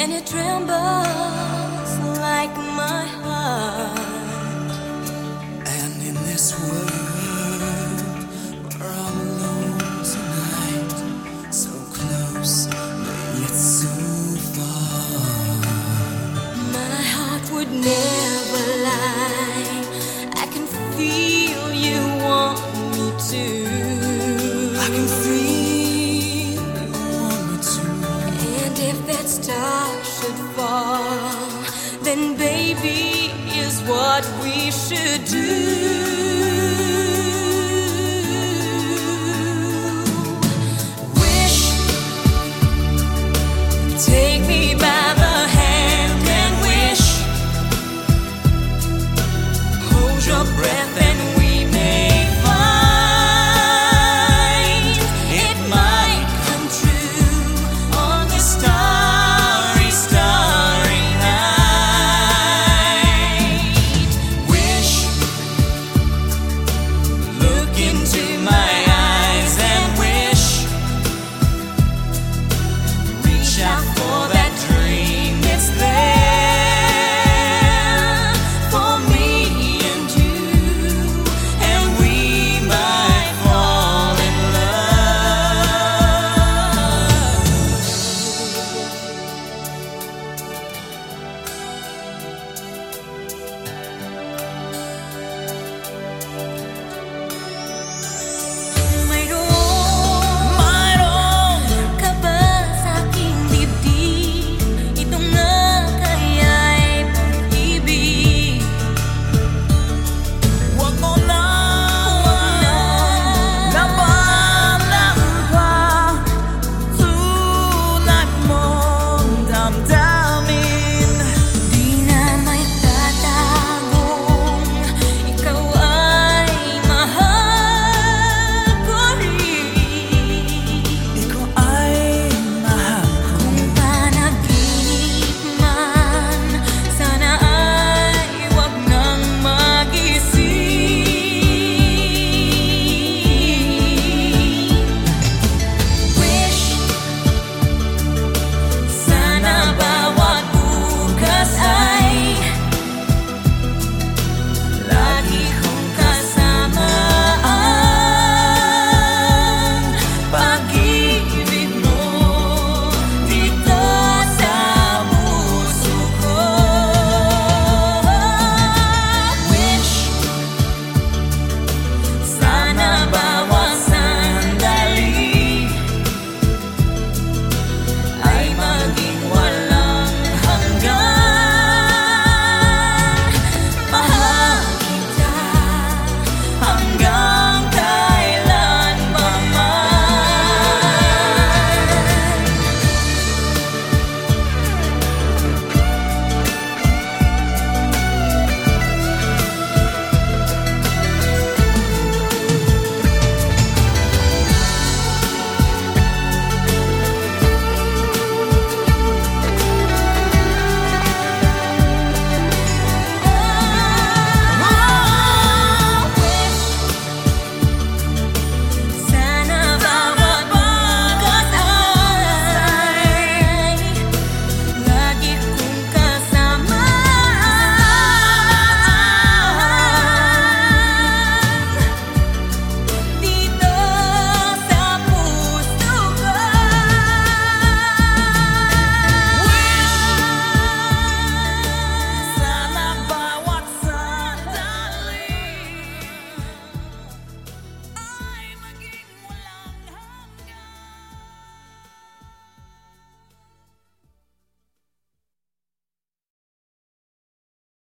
and it trembles like my heart. And in this world, we're all alone tonight. So close, but yet so far. My heart would never lie. I can feel you want me to. I can should fall, then baby is what we should do.